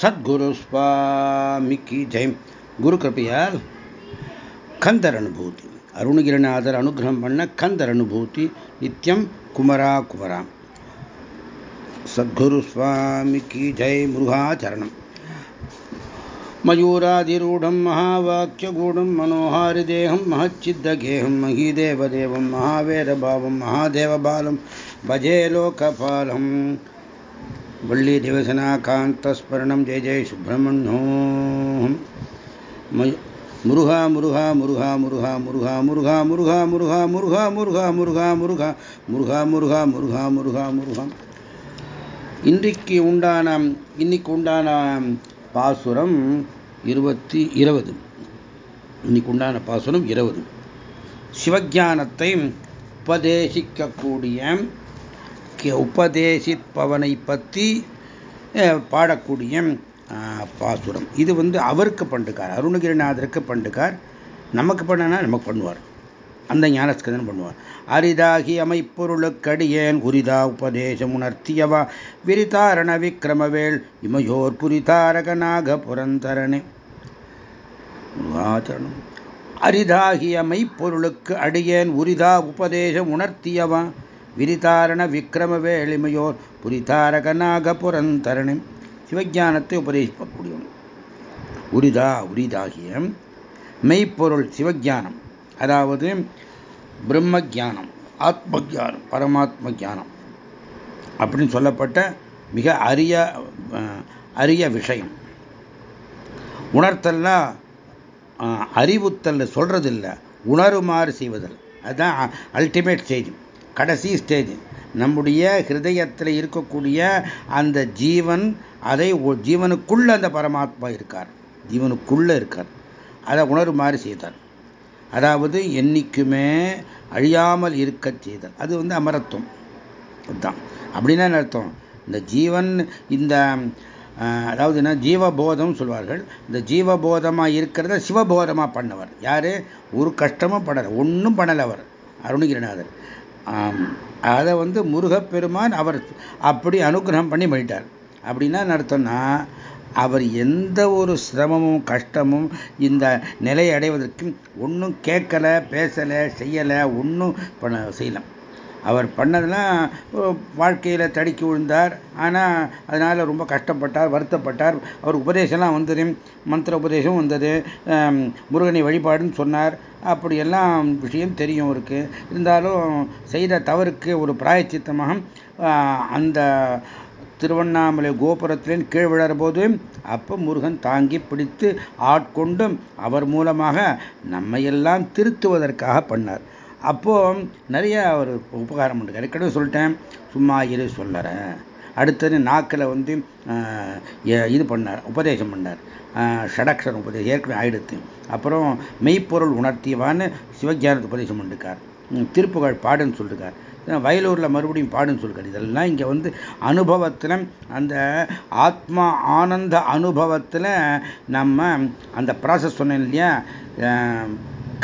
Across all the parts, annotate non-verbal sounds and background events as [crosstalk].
சத்குரு சுவாமிக்கு ஜெயம் குரு கிருப்பையால் கந்தர் அனுபூதி அருணகிரிநாதர் அனுகிரகம் பண்ண கந்தர் அனுபூதி நித்தியம் குமரா குமரா சத்குரு சுவாமிக்கு ஜெய் முருகாச்சரணம் मयूराधिरूढं महावाक्यगूढं मनोहारिदेहं महच्चिद्दगेहं महीदेवदेवं महावेदभावं महादेवबालं भजे लोकपालम् வள்ளிதிவசனாகாந்தஸ்மரணம் ஜெய ஜெய சுப்பிரமணோம் முருகா முருகா முருகா முருகா முருகா முருகா முருகா முருகா முருகா முருகா முருகா முருகா முருகா முருகா முருகா முருகா முருகா இன்றைக்கு உண்டான இன்னைக்கு உண்டான பாசுரம் இருபத்தி இருபது இன்னைக்கு உண்டான பாசுரம் இருபது சிவஜானத்தை உபதேசிக்கக்கூடிய உபதேசிப்பவனை பற்றி பாடக்கூடிய பாசுரம். இது வந்து அவருக்கு பண்டுக்கார் அருணகிரிநாதருக்கு பண்டுக்கார். நமக்கு பண்ணனா நமக்கு பண்ணுவார். அந்த ஞானஸ்கந்தன் பண்ணுவார். அரிதாகி அமைப்பொருளுக்கடியேன் உரிதா உபதேசம் உணர்த்தியவா? விரிதாரண விக்ரமவேல் இமையோர் புரிதாரகனாக புரந்தரனே முருகாச்சரணம். அரிதாகி அமைப்பொருளுக்கு அடியேன் உரிதா உபதேசம் உணர்த்தியவா? விரிதாரண விக்ரம வேளிமையோர் புரிதாரகநாக புரந்தரணி சிவஜானத்தை உபதேசிக்கக்கூடியவன் உரிதா உரிதாகிய மெய்ப்பொருள் சிவஜானம் அதாவது பிரம்ம ஜானம் ஆத்ம ஜானம் பரமாத்ம ஜானம் அப்படின்னு சொல்லப்பட்ட மிக அரிய அரிய விஷயம். உணர்த்தல்னா அறிவுத்தல் சொல்றதில்லை. உணருமாறு செய்வதல் அதுதான் அல்டிமேட் செய்தி. கடைசி ஸ்டேஜ் நம்முடைய ஹிருதயத்தில் இருக்கக்கூடிய அந்த ஜீவன் அதை ஜீவனுக்குள்ள அந்த பரமாத்மா இருக்கார். ஜீவனுக்குள்ள இருக்கார். அதை உணருமாறு செய்தார். அதாவது என்னைக்குமே அழியாமல் இருக்க செய்தல் அது வந்து அமரத்துவம். அதுதான். அப்படின்னா அர்த்தம்? இந்த ஜீவன் இந்த அதாவது என்ன? ஜீவபோதம் சொல்வார்கள். இந்த ஜீவபோதமாக இருக்கிறத சிவபோதமாக பண்ணவர். யார்? ஒரு கஷ்டமும் படலை. ஒன்றும் பண்ணலை அவர். அருணகிரிநாதர். அதை வந்து முருகப்பெருமான் அவர் அப்படி அனுகிரகம் பண்ணி பண்ணிட்டார். அப்படின்னா நடத்தோம்னா அவர் எந்த ஒரு சிரமமும் கஷ்டமும் இந்த நிலையை அடைவதற்கு ஒன்றும் கேட்கலை பேசலை செய்யலை ஒன்றும் பண்ண செய்யலாம் அவர் பண்ணதெல்லாம் வாழ்க்கையில் தடுக்கி விழுந்தார். ஆனால் அதனால் ரொம்ப கஷ்டப்பட்டார் வருத்தப்பட்டார். அவர் உபதேசம்லாம் வந்தது மந்திர உபதேசம் வந்தது. முருகனை வழிபாடுன்னு சொன்னார். அப்படியெல்லாம் விஷயம் தெரியும் அவருக்கு. இருந்தாலும் செய்த தவறுக்கு ஒரு பிராயச்சித்தமாக அந்த திருவண்ணாமலை கோபுரத்திலே கீழ் விழறபோது அப்போ முருகன் தாங்கி பிடித்து ஆட்கொண்டும் அவர் மூலமாக நம்மையெல்லாம் திருத்துவதற்காக பண்ணார். அப்போது நிறைய ஒரு உபகாரம் உண்டு. ஏற்கனவே சொல்லிட்டேன். சும்மா இரு சொல்லறேன் அடுத்தது நாக்கில் வந்து இது பண்ணார் உபதேசம் பண்ணார். ஷடக்ஷரம் உபதேசம் ஏற்கனவே ஆயிடுத்து. அப்புறம் மெய்ப்பொருள் உணர்த்தியவான்னு சிவஜானத்து உபதேசம் பண்ணிருக்கார். திருப்புகழ் பாடுன்னு சொல்லிருக்கார். வயலூரில் மறுபடியும் பாடுன்னு சொல்லிருக்கார். இதெல்லாம் இங்கே வந்து அனுபவத்தில் அந்த ஆத்மா ஆனந்த அனுபவத்தில் நம்ம அந்த ப்ராசஸ் சொன்னேன் இல்லையா?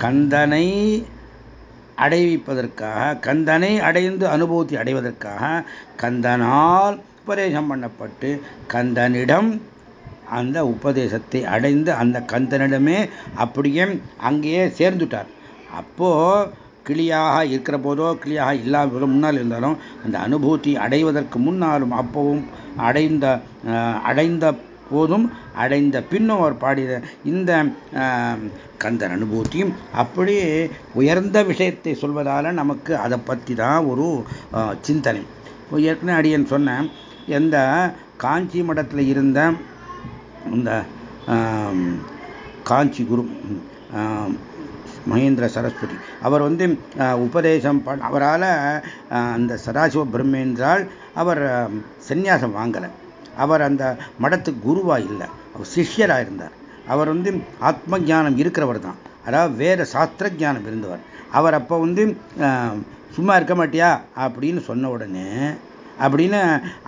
கந்தனை அடைவிப்பதற்காக கந்தனை அடைந்து அனுபூதி அடைவதற்காக கந்தனால் உபதேசம் பண்ணப்பட்டு கந்தனிடம் அந்த உபதேசத்தை அடைந்து அந்த கந்தனிடமே அப்படியே அங்கேயே சேர்ந்துட்டார். அப்போது கிளியாக இருக்கிற போதோ கிளியாக இல்லாத போதோ முன்னால் இருந்தாலும் அந்த அனுபூதி அடைவதற்கு முன்னாலும் அப்பவும் அடைந்த அடைந்த போதும் அடைந்த பின்னும் அவர் பாடிய இந்த கந்தன் அனுபூதியும் அப்படியே உயர்ந்த விஷயத்தை சொல்வதால் நமக்கு அதை பற்றி தான் ஒரு சிந்தனை. ஏற்கனவே அடியன் சொன்னேன் எந்த காஞ்சி மடத்தில் இருந்த இந்த காஞ்சி குரு மகேந்திர சரஸ்வதி அவர் வந்து உபதேசம் அவரால் அந்த சதாசிவ பிரம்மேந்திரால் அவர் சந்நியாசம் வாங்கலை. அவர் அந்த மடத்துக்கு குருவாக இல்லை. அவர் சிஷ்யராக இருந்தார். அவர் வந்து ஆத்ம ஜானம் இருக்கிறவர் தான். அதாவது வேறு சாஸ்திர ஜானம் இருந்தவர். அவர் அப்போ வந்து சும்மா இருக்க மாட்டியா? அப்படின்னு சொன்ன உடனே அப்படின்னு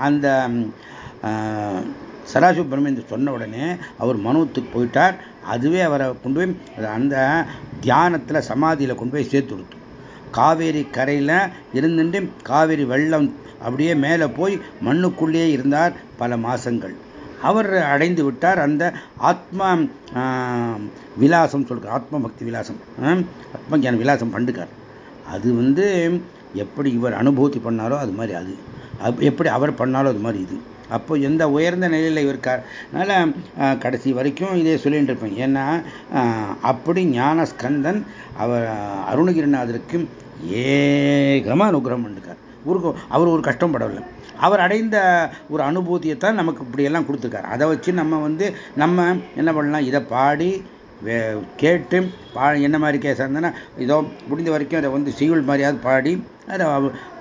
அந்த சராசுப்பிரமணியன் சொன்ன உடனே அவர் மனுவத்துக்கு போயிட்டார். அதுவே அவரை கொண்டு போய் அந்த தியானத்தில் சமாதியில் கொண்டு போய் சேர்த்து கொடுத்து. காவேரி கரையில் இருந்துட்டு காவேரி வெள்ளம் அப்படியே மேலே போய் மண்ணுக்குள்ளேயே இருந்தார் பல மாசங்கள். அவர் அடைந்து விட்டார் அந்த ஆத்மா விலாசம் சொல்கிறார் ஆத்ம பக்தி விலாசம் ஆத்மஜான விலாசம் பண்டுக்கார். அது வந்து எப்படி இவர் அனுபூதி பண்ணாரோ அது மாதிரி அது. எப்படி அவர் பண்ணாலும் அது மாதிரி இது. அப்போ எந்த உயர்ந்த நிலையில் இருக்கார்? அதனால் கடைசி வரைக்கும் இதே சொல்லிட்டு இருப்பேன். ஏன்னா அப்படி ஞான ஸ்கந்தன் அவர் அருணகிரிநாதருக்கு ஏகமாக அனுகிரகம் பண்ணிருக்கார். ஊருக்கு அவர் ஒரு கஷ்டப்படவில்லை. அவர் அடைந்த ஒரு அனுபூதியை தான் நமக்கு இப்படியெல்லாம் கொடுத்துருக்காரு. அதை வச்சு நம்ம வந்து நம்ம என்ன பண்ணலாம்? இதை பாடி கேட்டு பா என்ன மாதிரி கேஸ் இருந்ததுன்னா இதோ முடிந்த வரைக்கும் அதை வந்து சீவல் மாதிரியாவது பாடி அதை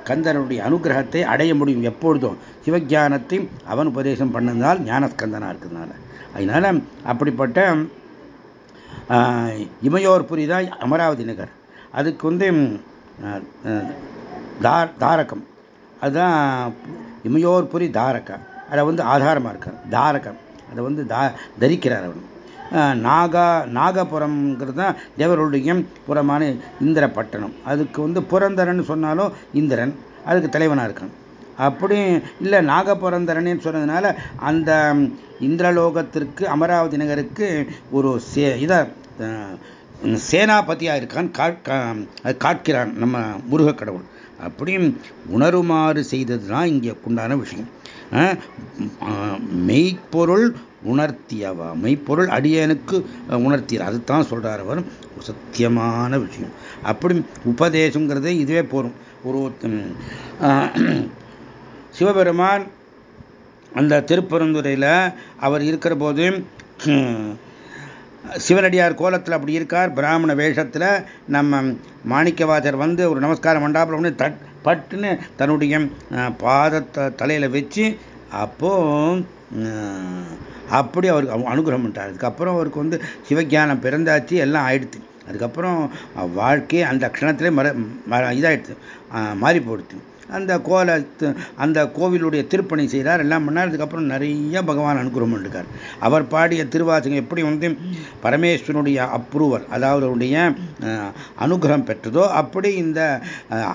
கந்தனுடைய அனுகிரகத்தை அடைய முடியும் எப்பொழுதும். சிவஜானத்தை அவன் உபதேசம் பண்ணதால் ஞானஸ்கந்தனாக இருக்கிறதுனால. அதனால அப்படிப்பட்ட இமையோர் புரிதான் அமராவதி நகர். அதுக்கு வந்து தாரகம். அதுதான் இமையோர் புரி தாரகம் அதை வந்து ஆதாரமாக இருக்கார். தாரகம். அதை வந்து தா தரிக்கிறார் அவன் நாகா நாகபுரம்ங்கிறது தான் தேவருடைய புறமான இந்திர பட்டணம். அதுக்கு வந்து புரந்தரன் சொன்னாலும் இந்திரன். அதுக்கு தலைவனாக இருக்கான். அப்படி இல்லை நாகபுரந்தரன் சொன்னதுனால அந்த இந்திரலோகத்திற்கு அமராவதி நகருக்கு ஒரு சே இதை சேனாபதியாக இருக்கான். காட்கிறான் நம்ம முருகக் கடவுள் அப்படியும் உணருமாறு செய்தது தான் இங்கே உண்டான விஷயம். மெய்ப்பொருள் உணர்த்தியவா? மெய்ப்பொருள் அடியனுக்கு உணர்த்தியர். அதுதான் சொல்கிறார் அவர். சத்தியமான விஷயம். அப்படி உபதேசங்கிறது இதுவே போகும் ஒரு சிவபெருமான் அந்த திருப்பரந்துரையில் அவர் இருக்கிற போது சிவனடியார் கோலத்தில் அப்படி இருக்கார். பிராமண வேஷத்தில் நம்ம மாணிக்கவாதர் வந்து ஒரு நமஸ்காரம் மண்டாப்பில் ஒன்று தட் பட்டுன்னு தன்னுடைய பாதத்தை தலையில் வச்சு அப்போ அப்படி அவருக்கு அனுகிரகம் பண்ணிட்டார். அதுக்கப்புறம் அவருக்கு வந்து சிவஜானம் பிறந்தாச்சு எல்லாம் ஆயிடுச்சு. அதுக்கப்புறம் வாழ்க்கையை அந்த க்ஷணத்திலே மர இதாகிடுது மாறி போடுது அந்த கோலத்து அந்த கோவிலுடைய திருப்பணி செய்கிறார் எல்லாம் பண்ணார் அதுக்கப்புறம் நிறைய பகவான் அனுகிரகம் பண்ணிருக்கார். அவர் பாடிய திருவாசகம் எப்படி வந்து பரமேஸ்வரனுடைய அப்ரூவல் அதாவது அவருடைய அனுகிரகம் பெற்றதோ அப்படி இந்த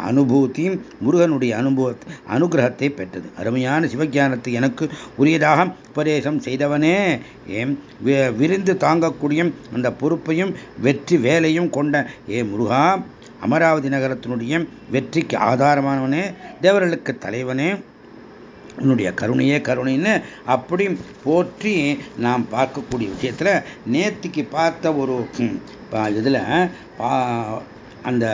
அனுபூதி முருகனுடைய அனுபவ அனுகிரகத்தை பெற்றது. அருமையான சிவஜானத்தை எனக்கு உரியதாக உபதேசம் செய்தவனே விருந்து தாங்கக்கூடிய அந்த பொறுப்பையும் வெற்றி வேலையும் கொண்ட ஏ முருகா அமராவதி நகரத்தினுடைய வெற்றிக்கு ஆதாரமானவனே தேவர்களுக்கு தலைவனே. உன்னுடைய கருணையே கருணைன்னு அப்படி போற்றி நாம் பார்க்கக்கூடிய விஷயத்தில் நேத்திக்கு பார்த்த ஒரு இதில் அந்த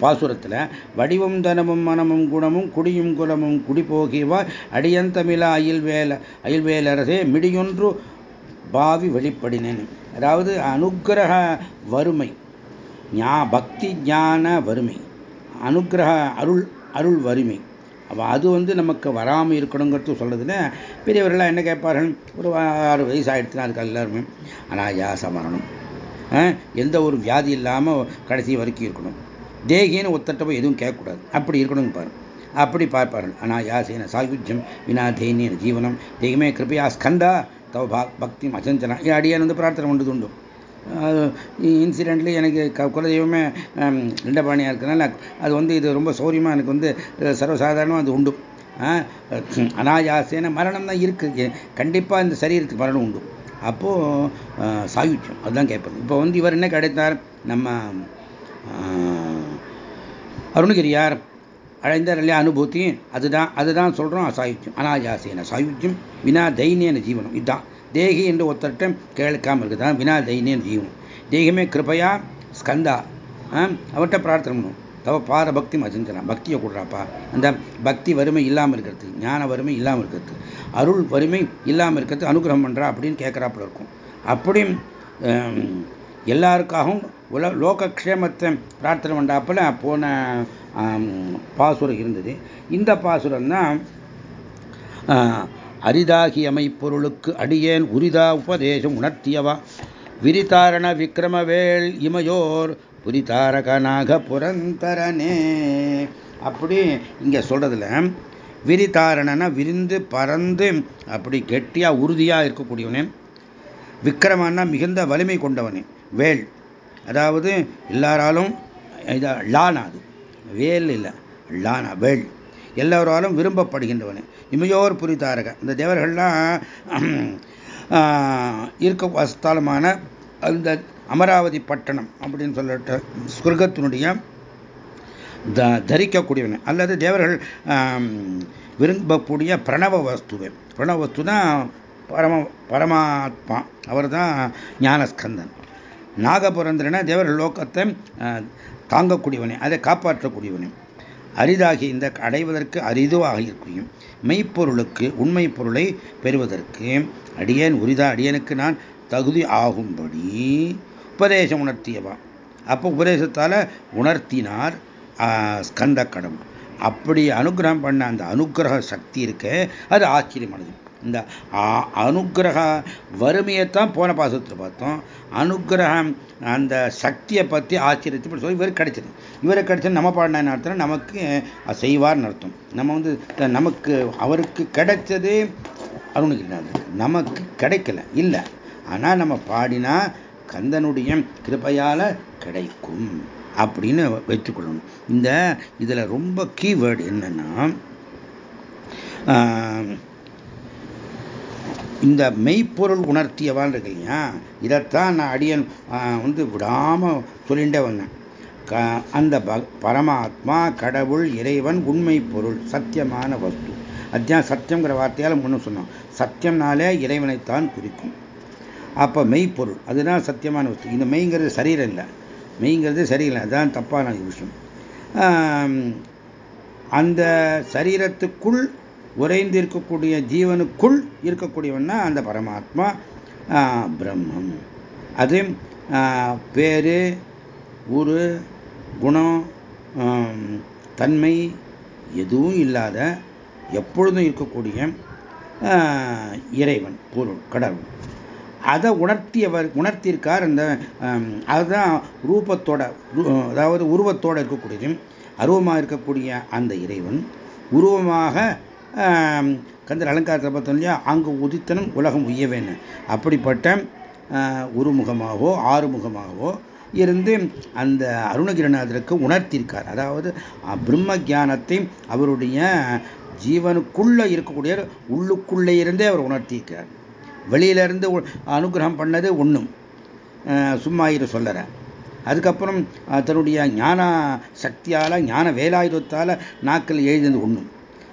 பாசுரத்தில் வடிவம் தனமும் மனமும் குணமும் குடியும் குலமும் குடி போகிவா அடியந்தமிழ அயில்வேல அயில்வேலரசே மிடியொன்று பாவி வெளிப்படினேன். அதாவது அனுக்கிரக வறுமை. ஞா பக்தி ஞான வறுமை. அனுகிரக அருள் அருள் வறுமை. அப்போ அது வந்து நமக்கு வராமல் இருக்கணுங்கிறது சொல்றதுன்னு பெரியவர்கள்லாம் என்ன கேட்பார்கள்? ஒரு ஆறு வயசு ஆயிடுச்சுன்னா அதுக்கு எல்லாருமே அனாயாச மரணம் எந்த ஒரு வியாதி இல்லாமல் கடைசி வரைக்கும் இருக்கணும். தேகின்னு ஒத்தட்ட போய் எதுவும் கேட்கக்கூடாது. அப்படி இருக்கணும்னு பாரு. அப்படி பார்ப்பார்கள். அனாயாசேன சாயுஜ்யம் வினாதேனியன ஜீவனம். தெய்வமே கிருப்பையா ஸ்கந்தா. தவ பக்தி அச்சஞ்சனா அடியான் வந்து பிரார்த்தனை உண்டு உண்டு. இன்சிடென்ட்லி எனக்கு க குலதெய்வமே இண்டபாணியாக இருக்கிறனால அது வந்து இது ரொம்ப சௌரியமாக எனக்கு வந்து சர்வசாதாரணமாக அது உண்டு. அனாயாசேன மரணம் தான் இருக்குது கண்டிப்பாக இந்த சரீரத்துக்கு மரணம் உண்டு. அப்போது சாயுத்தியம் அதுதான் கேட்பது இப்போ வந்து இவர் என்ன கிடைத்தார்? நம்ம அருணகிரியார் அழைந்தார் இல்லையா அனுபூத்தி அதுதான் அதுதான் சொல்கிறோம் அசாயுத்தியம் அனாயாசேன சாயுத்தியம் வினா தைனியன ஜீவனம். இதுதான். தேகி என்று ஒருத்தர்கிட்ட கேட்காமல் இருக்குதான் வினா தைனியம் ஜீவனம் தேகமே கிருபையா ஸ்கந்தா அவர்கிட்ட பிரார்த்தனை பண்ணும் தவ பார பக்தி மஜந்தலாம் பக்தியை கொடுறாப்பா. அந்த பக்தி வறுமை இல்லாமல் இருக்கிறது ஞான வறுமை இல்லாமல் இருக்கிறது அருள் வறுமை இல்லாமல் இருக்கிறது அனுகிரகம் பண்ணுறா அப்படின்னு கேட்குறாப்புல இருக்கும். அப்படி எல்லாருக்காகவும் உல லோகக்ஷேமத்தை பிரார்த்தனை பண்ணாப்பில் போன பாசுரம் இருந்தது. இந்த பாசுரம் தான் அரிதாகி அமைப்பொருளுக்கு அடியேன் உரிதா உபதேசம் உணர்த்தியவா? விரிதாரண விக்ரமவேள் இமையோர் புரிதாரகனாக புரந்தரனே. அப்படி இங்கே சொல்கிறதுல விரிதாரணனா விரிந்து பறந்து அப்படி கெட்டியாக உறுதியாக இருக்கக்கூடியவனே. விக்ரமன்னா மிகுந்த வலிமை கொண்டவனே. வேல் அதாவது எல்லாராலும் லானா அது. வேல் இல்லை லானா வேல் எல்லோராலும் விரும்பப்படுகின்றவன். இமையோர் புரிதாரக இந்த தேவர்கள்லாம் இருக்க ஸ்தலமான அந்த அமராவதி பட்டணம் அப்படின்னு சொல்லிட்டு ஸ்வர்கத்தினுடைய த தரிக்கக்கூடியவன். அல்லது தேவர்கள் விரும்பக்கூடிய பிரணவ வஸ்துவே. பிரணவ வஸ்து தான் பரம பரமாத்மா. அவர் தான் ஞானஸ்கந்தன். நாகபுரந்திரன தேவர்கள் லோக்கத்தை தாங்கக்கூடியவனே. அதை காப்பாற்றக்கூடியவனே. அரிதாகி இந்த அடைவதற்கு அரிதுவாக இருக்கும். மெய்ப்பொருளுக்கு உண்மை பொருளை பெறுவதற்கு அடியேன் உரிதா அடியனுக்கு நான் தகுதி ஆகும்படி உபதேசம் உணர்த்தியவா? அப்போ உபதேசத்தால் உணர்த்தினார் ஸ்கந்த கடவுள். அப்படி அனுகிரகம் பண்ண அந்த அனுகிரக சக்தி இருக்க அது ஆச்சரியமானது. இந்த அனுகிரக வறுமையைத்தான் போன பாசத்தில் பார்த்தோம். அனுகிரகம் அந்த சக்தியை பற்றி ஆச்சரியத்தை சொல்லி இவர் கிடைச்சது. இவரை கிடைச்சது நம்ம பாடின அர்த்தம் நமக்கு செய்வார்னு அர்த்தம். நம்ம வந்து நமக்கு அவருக்கு கிடைச்சது அருணகிரிநாதருக்கு நமக்கு கிடைக்கல இல்லை. ஆனால் நம்ம பாடினா கந்தனுடைய கிருப்பையால் கிடைக்கும் அப்படின்னு வைத்துக்கொள்ளணும். இந்த இதில் ரொம்ப கீவேர்டு என்னன்னா இந்த மெய்ப்பொருள் உணர்த்தியவான் இருக்கு இல்லையா? இதைத்தான் நான் அடியன் வந்து விடாமல் சொல்லிகிட்டே வந்தேன் அந்த பரமாத்மா கடவுள் இறைவன் உண்மை பொருள் சத்தியமான வஸ்து. அத்தியான் சத்தியங்கிற வார்த்தையால் முன்ன சொன்னோம். சத்தியம்னாலே இறைவனைத்தான் குறிக்கும். அப்போ மெய்ப்பொருள் அதுதான் சத்தியமான வஸ்து. இந்த மெய்ங்கிறது சரீரம் இல்லை. மெய்ங்கிறது சரியில்லை அதுதான் தப்பான விஷயம். அந்த சரீரத்துக்குள் உறைந்து இருக்கக்கூடிய ஜீவனுக்குள் இருக்கக்கூடியவன்னா அந்த பரமாத்மா பிரம்மம். அது பேரு ஊரு குணம் தன்மை எதுவும் இல்லாத எப்பொழுதும் இருக்கக்கூடிய இறைவன் பொருள் கடவுள். அதை உணர்த்தியவர் உணர்த்தியிருக்கார் அந்த அதுதான் ரூபத்தோட அதாவது உருவத்தோடு இருக்கக்கூடியது அருவமாக இருக்கக்கூடிய அந்த இறைவன் உருவமாக கந்தர் அலங்காரத்தை பார்த்தோம் இல்லையா அங்கு உதித்தனும் உலகம் உய்யவேன்னு. அப்படிப்பட்ட உருமுகமாகவோ ஆறுமுகமாகவோ இருந்து அந்த அருணகிரிநாதருக்கு உணர்த்தியிருக்கார். அதாவது பிரம்ம ஜானத்தை அவருடைய ஜீவனுக்குள்ளே இருக்கக்கூடிய உள்ளுக்குள்ளே இருந்தே அவர் உணர்த்தியிருக்கார் வெளியிலிருந்து அனுகிரகம் பண்ணது ஒன்றும் சும்மா இரு சொல்லற. அதுக்கப்புறம் தன்னுடைய ஞான சக்தியால் ஞான வேலாயுதத்தால் நாக்கில் எழுதினது ஒன்றும்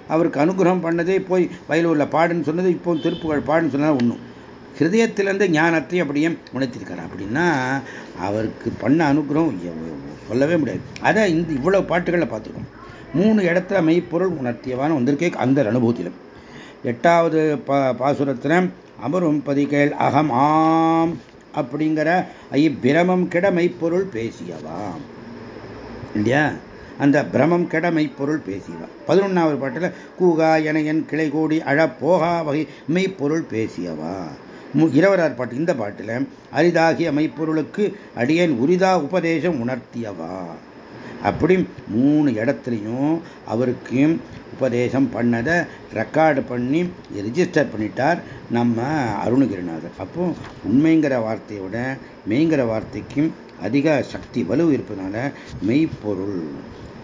அவருக்கு அனுகிரகம் பண்ணதே போய் வயலூரில் பாடுன்னு சொன்னது இப்போ திருப்புகழ் பாடுன்னு சொன்னால் ஒன்றும் ஹிருதயத்திலேருந்து ஞானத்தை அப்படியே உணர்த்திருக்கிறார் அப்படின்னா அவருக்கு பண்ண அனுகிரகம் சொல்லவே முடியாது. அதை இந்த இவ்வளவு பாட்டுகளில் பார்த்துருக்கோம். மூணு இடத்துல மெய்ப்பொருள் உணர்த்தியவான வந்திருக்கே அந்த அனுபவத்திலும் எட்டாவது பா பாசுரத்தில் அமரும் பதிகள் அகம் ஆம் அப்படிங்கிற ஐ பிரமம் கிட மெய்ப்பொருள் பேசியவாம் இல்லையா? அந்த பிரமம் கெட மெய்ப்பொருள் பேசியவா பதினொன்றாவது பாட்டில் கூகா எனையன் கிளை கோடி அழ போகா வகை மெய்ப்பொருள் பேசியவா இருபதாறு பாட்டு இந்த பாட்டில் அரிதாகிய மெய்ப்பொருளுக்கு அடியேன் உரிதா உபதேசம் உணர்த்தியவா அப்படி மூணு இடத்துலையும் அவருக்கு உபதேசம் பண்ணதை ரெக்கார்டு பண்ணி ரிஜிஸ்டர் பண்ணிட்டார் நம்ம அருணகிரிநாதர். அப்போ உண்மைங்கிற வார்த்தையோட மெய்ங்கிற வார்த்தைக்கும் அதிக சக்தி வலு இருப்பதனால மெய்ப்பொருள்.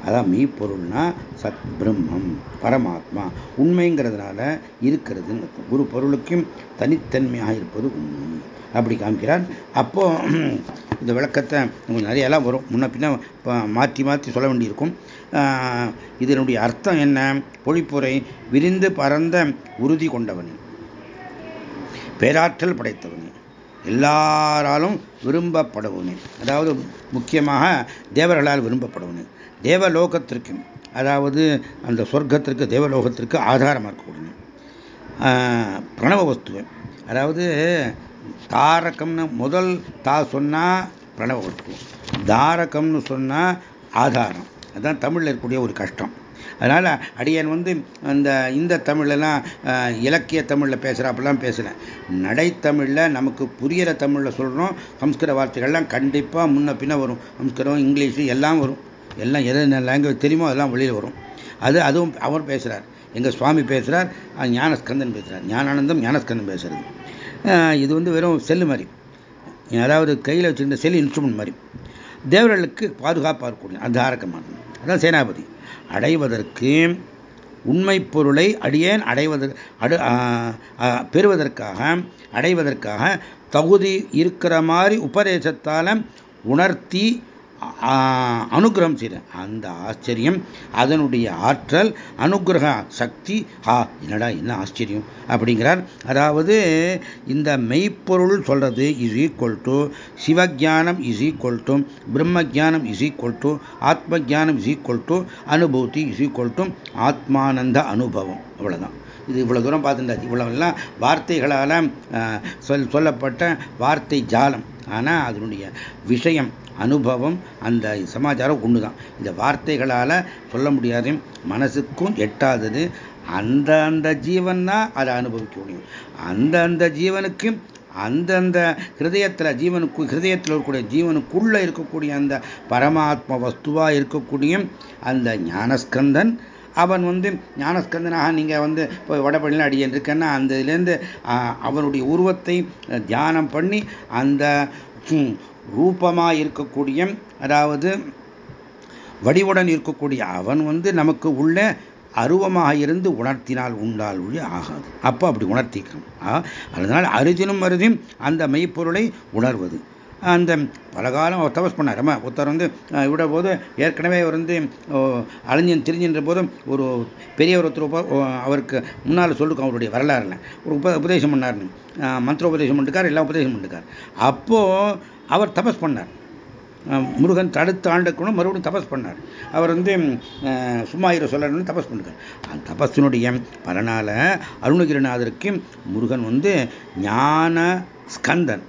அதான் மெய்ப்பொருள்னா சத் பிரம்மம் பரமாத்மா. உண்மைங்கிறதுனால இருக்கிறதுன்னு குரு ஒரு பொருளுக்கும் தனித்தன்மையாக இருப்பது உண்மை. அப்படி காமிக்கிறார். அப்போ [clears throat] இந்த விளக்கத்தை உங்களுக்கு நிறையெல்லாம் வரும். முன்ன பின்ன மாற்றி மாற்றி சொல்ல வேண்டியிருக்கும். இதனுடைய அர்த்தம் என்ன? பொழிப்புரை விரிந்து பரந்த உறுதி கொண்டவன். பேராற்றல் படைத்தவன். எல்லாராலும் விரும்பப்படுவனே. அதாவது முக்கியமாக தேவர்களால் விரும்பப்படுவனே. தேவலோகத்திற்கு அதாவது அந்த சொர்க்கத்திற்கு தேவலோகத்திற்கு ஆதாரமாக இருக்கக்கூடிய பிரணவ வஸ்துவை. அதாவது தாரகம்னு முதல் தா சொன்னால் பிரணவ வஸ்து. தாரகம்னு சொன்னால் ஆதாரம். அதுதான் தமிழில் இருக்கக்கூடிய ஒரு கஷ்டம். அதனால் அடியன் வந்து அந்த இந்த தமிழெல்லாம் இலக்கிய தமிழில் பேசுகிறாப்பெல்லாம் பேசலை. நடைத்தமிழில் நமக்கு புரிகிற தமிழில் சொல்கிறோம் சம்ஸ்கிருத வார்த்தைகள்லாம் கண்டிப்பாக முன்ன பின்ன வரும். சம்ஸ்கிருதம் இங்கிலீஷு எல்லாம் வரும். எல்லாம் எது லாங்குவேஜ் தெரியுமோ அதெல்லாம் வெளியில் வரும். அது அதுவும் அவர் பேசுகிறார் எங்கள் சுவாமி பேசுகிறார் ஞானஸ்கந்தன் பேசுகிறார் ஞானானந்தம் ஞானஸ்கந்தன் பேசுகிறது இது வந்து வெறும் செல்லு மாதிரி. அதாவது கையில் வச்சுருந்த செல் இன்ஸ்ட்ருமெண்ட் மாதிரி. தேவர்களுக்கு பாதுகாப்பாக இருக்கக்கூடிய அதாரகமான அதான் சேனாபதி. அடைவதற்கு உண்மை பொருளை அடியேன் அடைவதற்கு அடு பெறுவதற்காக அடைவதற்காக தகுதி இருக்கிற மாதிரி உபதேசத்தால் உணர்த்தி அனுகிரகம் செய்த அந்த ஆச்சரியம் அதனுடைய ஆற்றல் அனுகிரக சக்தி ஆ என்னடா என்ன ஆச்சரியம் அப்படிங்கிறார். அதாவது இந்த மெய்ப்பொருள் சொல்றது இஸ் ஈக்குவல் டு சிவஜானம் இஸ் ஈக்குவல் டு பிரம்ம ஜானம் இஸ் ஈக்குவல் டு ஆத்ம ஜானம் இஸ் ஈக்குவல் டு அனுபூதி இஸ் ஈக்குவல் டு ஆத்மானந்த அனுபவம். அவ்வளோதான் இது இவ்வளோ தூரம் பார்த்துட்டாச்சு. இவ்வளவெல்லாம் வார்த்தைகளால் சொல் சொல்லப்பட்ட வார்த்தை ஜாலம். ஆனால் அதனுடைய விஷயம் அனுபவம் அந்த சமாச்சாரம் ஒன்று தான் இந்த வார்த்தைகளால் சொல்ல முடியாது மனசுக்கும் எட்டாதது அந்த அந்த ஜீவன் தான் அதை அனுபவிக்க முடியும். அந்த அந்த ஜீவனுக்கு அந்தந்த ஹிருதயத்தில் ஜீவனுக்கு ஹிருதயத்தில் இருக்கக்கூடிய ஜீவனுக்குள்ளே இருக்கக்கூடிய அந்த பரமாத்ம வஸ்துவாக இருக்கக்கூடிய அந்த ஞானஸ்கந்தன் அவன் வந்து ஞானஸ்கந்தனாக நீங்கள் வந்து இப்போ வடபழனியில் அடியன் இருக்கேன்னா அந்த இதுலேருந்து அவனுடைய உருவத்தை தியானம் பண்ணி அந்த ரூபமாக இருக்கக்கூடிய அதாவது வடிவுடன் இருக்கக்கூடிய அவன் வந்து நமக்கு உள்ள அருவமாக இருந்து உணர்த்தினால் உண்டால் ஒழி ஆகாது. அப்போ அப்படி உணர்த்திக்கணும் அதனால் அருதினும் அருதியும் அந்த மெய்ப்பொருளை உணர்வது. அந்த பல காலம் அவர் தபஸ் பண்ணார். அம்மா ஒருத்தர் வந்து விட போது ஏற்கனவே அவர் வந்து அழிஞ்சன் தெரிஞ்சின்ற போதும் ஒரு பெரியவர் ஒருத்தர் அவருக்கு முன்னால் சொல்லிருக்கும் அவருடைய வரலாறுல. ஒரு உப உபதேசம் பண்ணார்னு மந்திர உபதேசம் பண்ணிருக்கார் எல்லாம் உபதேசம் பண்ணிருக்கார் அப்போது அவர் தபஸ் பண்ணார். முருகன் தடுத்து ஆண்டுக்கணும் மறுபடியும் தபஸ் பண்ணார். அவர் வந்து சும்மா இரு சொல்லணும்னு தபஸ் பண்ணிருக்கார் அந்த தபஸினுடைய பலனால் அருணகிரிநாதருக்கு முருகன் வந்து ஞான ஸ்கந்தன்.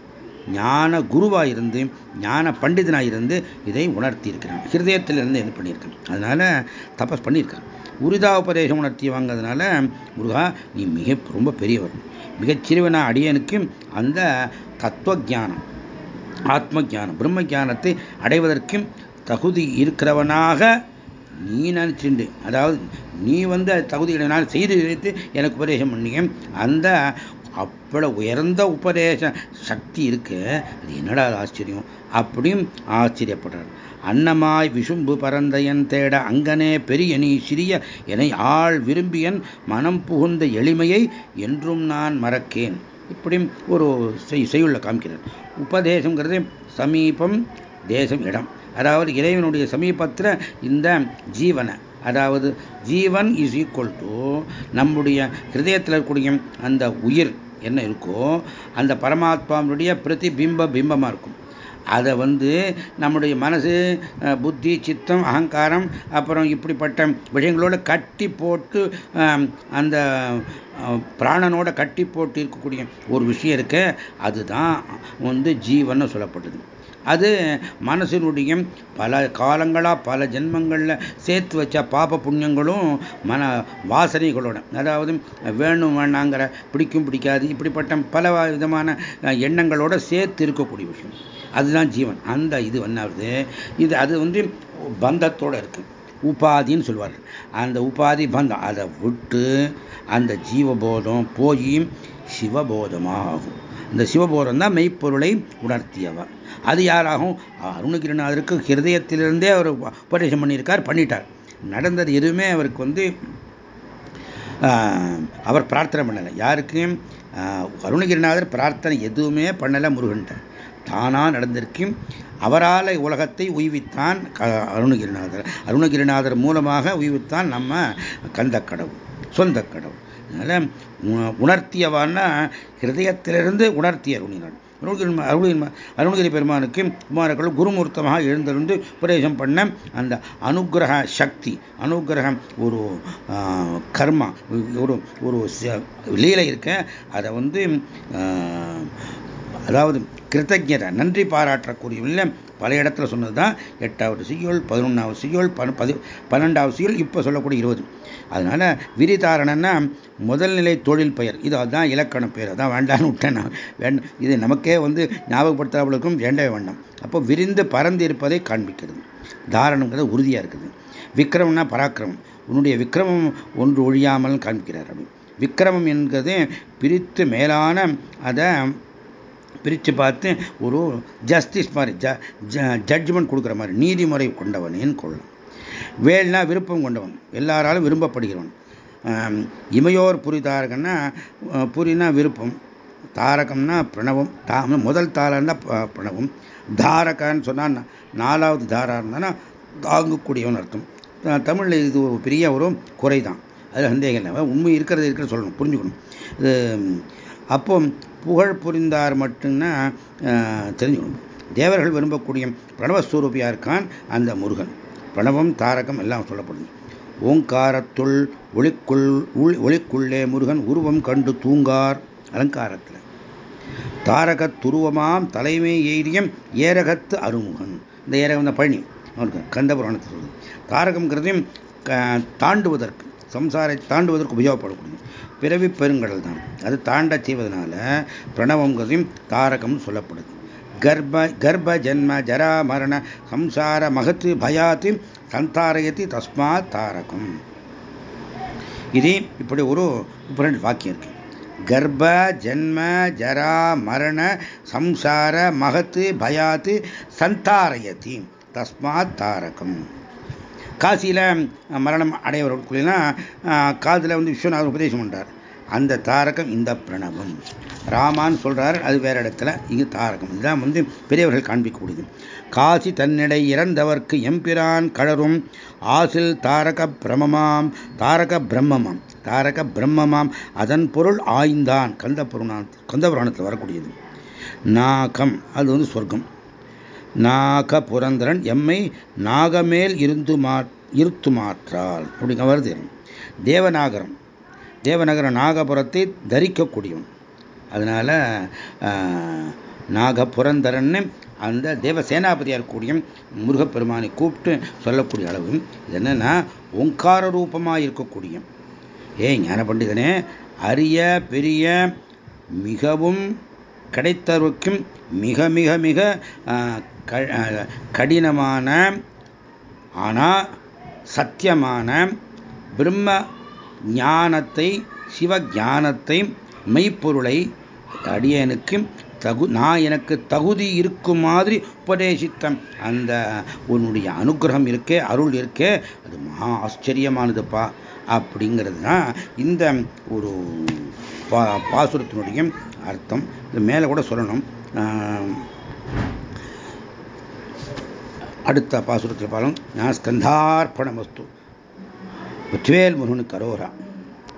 ஞான குருவாக இருந்து ஞான பண்டிதனாக இருந்து இதை உணர்த்தியிருக்கிறான். ஹிருதயத்திலிருந்து இது பண்ணியிருக்கான்? அதனால தபஸ் பண்ணியிருக்கான். உரிதாபதேசம் உணர்த்தி வாங்கிறதுனால முருகா நீ மிக ரொம்ப பெரியவர். மிகச்சிறுவனா அடியனுக்கு அந்த தத்துவ ஜானம் ஆத்ம ஜானம் பிரம்ம ஜானத்தை அடைவதற்கும் தகுதி இருக்கிறவனாக நீ நினச்சிண்டு. அதாவது நீ வந்து தகுதி நான் செய்து வைத்து எனக்கு உபதேசம் பண்ணியும் அந்த அவ்வளோ உயர்ந்த உபதேச சக்தி இருக்கு. அது என்னடா ஆச்சரியம்? அப்படியும் ஆச்சரியப்படுறார். அன்னமாய் விசும்பு பரந்தையன் தேட அங்கனே பெரிய நீ சிறிய என ஆள் விரும்பியன் மனம் புகுந்த எளிமையை என்றும் நான் மறக்கேன். இப்படியும் ஒரு செய்யுள்ள காமிக்கிறார். உபதேசங்கிறது சமீபம் தேசம் இடம். அதாவது இறைவனுடைய சமீபத்தில் இந்த ஜீவனை அதாவது ஜீவன் இஸ் ஈக்குவல் டு நம்முடைய ஹிருதயத்தில் இருக்கக்கூடிய அந்த உயிர் என்ன இருக்கோ அந்த பரமாத்மாவுடைய பிரதிபிம்ப பிம்பமாக இருக்கும். அதை வந்து நம்முடைய மனசு புத்தி சித்தம் அகங்காரம் அப்புறம் இப்படிப்பட்ட விஷயங்களோட கட்டி போட்டு அந்த பிராணனோட கட்டி போட்டு இருக்கக்கூடிய ஒரு விஷயம் இருக்கு. அதுதான் வந்து ஜீவன் சொல்லப்பட்டது அது மனசினுடைய பல காலங்களாக பல ஜென்மங்களில் சேர்த்து வச்ச பாப புண்ணியங்களும் மன வாசனைகளோட. அதாவது வேணும் வேணாங்கிற பிடிக்கும் பிடிக்காது இப்படிப்பட்ட பல விதமான எண்ணங்களோட சேர்த்து இருக்கக்கூடிய விஷயம். அதுதான் ஜீவன். அந்த இது ஒன்றாவது இது அது வந்து பந்தத்தோடு இருக்குது உபாதின்னு சொல்லுவார்கள் அந்த உபாதி பந்தம். அதை விட்டு அந்த ஜீவபோதம் போய் சிவபோதமாகும். இந்த சிவபோதம் தான் மெய்ப்பொருளை உணர்த்தியவன் அது யாராகும்? அருணகிரிநாதருக்கு ஹிருதயத்திலிருந்தே அவர் உபதேசம் பண்ணியிருக்கார் பண்ணிட்டார். நடந்தது எதுவுமே அவருக்கு வந்து அவர் பிரார்த்தனை பண்ணலை. யாருக்கும் அருணகிரிநாதர் பிரார்த்தனை எதுவுமே பண்ணலை முருகன்ட்ட தானா நடந்திருக்கும் அவரால் உலகத்தை உய்வித்தான் அருணகிரிநாதர் அருணகிரிநாதர் மூலமாக உய்வித்தான் நம்ம கந்த கடவுள் சொந்த கடவுள் அதனால் உணர்த்தியவான்னா ஹிருதயத்திலிருந்து உணர்த்திய அருணினார். அருணகிரி அருணகிரி பெருமானுக்கு குமாரர்கள் குருமூர்த்தமாக எழுந்திருந்து உபதேசம் பண்ண அந்த அனுகிரக சக்தி அனுகிரகம் ஒரு கர்மா ஒரு ஒரு லீலை இருக்க. அதை வந்து அதாவது கிருத்தஜரை நன்றி பாராட்டக்கூடியவில்லை பல இடத்துல சொன்னது தான் எட்டாவது செய்யோல் பதினொன்றாவது செய்யோல் பதி பன்னெண்டாவது செய்யோல் இப்போ சொல்லக்கூடிய இருபது. அதனால் விரிதாரணன்னா முதல் நிலை தொழில் பெயர். இது அதுதான் இலக்கண பெயர். அதான் வேண்டான்னு விட்டேன் நான். வேண்டாம் இது நமக்கே வந்து ஞாபகப்படுத்தாவளுக்கும் வேண்டவே வேண்டாம். அப்போ விரிந்து பறந்து இருப்பதை காண்பிக்கிறது. தாரணங்கிறது உறுதியாக இருக்குது. விக்ரம்னா பராக்கிரமம். உன்னுடைய விக்ரமம் ஒன்று ஒழியாமல் காண்பிக்கிறார் அப்படி. விக்ரமம் என்கிறது பிரித்து மேலான அதை பிரித்து பார்த்து ஒரு ஜஸ்டிஸ் மாதிரி ஜ ஜட்ஜ்மெண்ட் கொடுக்குற மாதிரி நீதிமுறை கொண்டவனேன்னு கொள்ளும் வேல்னா விருப்பம் கொண்டவன் எல்லாராலும் விரும்பப்படுகிறவன். இமையோர் புரிதாரகன்னா புரினா விருப்பம் தாரகம்னா பிரணவம் தா முதல் தாரன்னா பிரணவம். தாரகான்னு சொன்னால் நாலாவது தாரா இருந்தானா தாங்கக்கூடியவன் அர்த்தம். தமிழில் இது ஒரு பெரிய ஒரு குறை தான் அது சந்தேகம் இல்லை உண்மை இருக்கிறது இருக்கிற சொல்லணும் புரிஞ்சுக்கணும். இது அப்போ புகழ் புரிந்தார் மட்டும்னா தெரிஞ்சுக்கணும். தேவர்கள் விரும்பக்கூடிய பிரணவஸ்வரூபியாக இருக்கான் அந்த முருகன். பிரணவம் தாரகம் எல்லாம் சொல்லப்படுது ஓங்காரத்துள் ஒளிக்குள் ஒளிக்குள்ளே முருகன் உருவம் கண்டு தூங்கார். அலங்காரத்தில். தாரகத் துருவமாம் தலைமை ஏரியம் ஏரகத்து அருமுகன். இந்த ஏரகம் இந்த பழனி. அவனுக்கு கந்த புராணத்தை சொல்லுது. தாரகம்ங்கிறதையும் தாண்டுவதற்கு. சம்சாரை தாண்டுவதற்கு உபயோகப்படக்கூடிய பிறவி பெருங்கடல் தான். அது தாண்ட செய்வதனால பிரணவங்கிறதையும் தாரகம் சொல்லப்படுது. கர்ப்ப கர்ப்ப ஜென்ம ஜரா மரண சம்சார மகத்து பயாத்து சந்தாரயத்தி தஸ்மாத் தாரகம். இது இப்படி ஒரு வாக்கியம் இருக்கு. கர்ப்ப ஜென்ம ஜரா மரண சம்சார மகத்து பயாத்து சந்தாரயத்தி தஸ்மாத் தாரகம். காசியில் மரணம் அடையவர்களுக்குலாம் காதில் வந்து விஸ்வநாதர் உபதேசம் பண்ணுறார் அந்த தாரகம் இந்த பிரணவம். ராமான்னு சொல்கிறார் அது வேற இடத்துல இது தாரகம். இதுதான் வந்து பெரியவர்கள் காண்பிக்கக்கூடியது. காசி தன்னிடை இறந்தவர்க்கு எம்பிரான் கழரும் ஆசில் தாரக பிரமமாம் தாரக பிரம்மமாம். தாரக பிரம்மமாம் அதன் பொருள் ஆய்ந்தான். கந்த புராண கந்த புராணத்தில் வரக்கூடியது. நாகம் அது வந்து சொர்க்கம். நாக புரந்தரன் எம்மை நாகமேல் இருந்து மா இருத்து மாற்றால் அப்படிங்க வருது. தேவநாகரம். தேவநகர நாகபுரத்தை தரிக்கக்கூடியவன். அதனால் நாகபுரந்தரன் அந்த தேவ சேனாபதியாக இருக்கக்கூடிய முருகப்பெருமானை கூப்பிட்டு சொல்லக்கூடிய அளவு. இது என்னன்னா ஓங்கார ரூபமாக இருக்கக்கூடிய. ஏ ஞான பண்டிதனே அரிய பெரிய மிகவும் கிடைத்தவருக்கும் மிக மிக மிக கடினமான ஆனால் சத்தியமான பிரம்ம ஞானத்தை சிவ ஞானத்தை மெய்ப்பொருளை அடியனுக்கு தகு நான் எனக்கு தகுதி இருக்கும் மாதிரி உபதேசித்தம். அந்த உன்னுடைய அனுகிரகம் இருக்கே அருள் இருக்கே அது மகா ஆச்சரியமானதுப்பா. அப்படிங்கிறது தான் இந்த ஒரு பா பாசுரத்தினுடைய அர்த்தம் இது மேலே கூட சொல்லணும். அடுத்த பாசுரத்தில் பாலம் நான் ஸ்கந்தார்ப்பணமஸ்து வெற்றிவேல் முருகனுக்கு அரோரா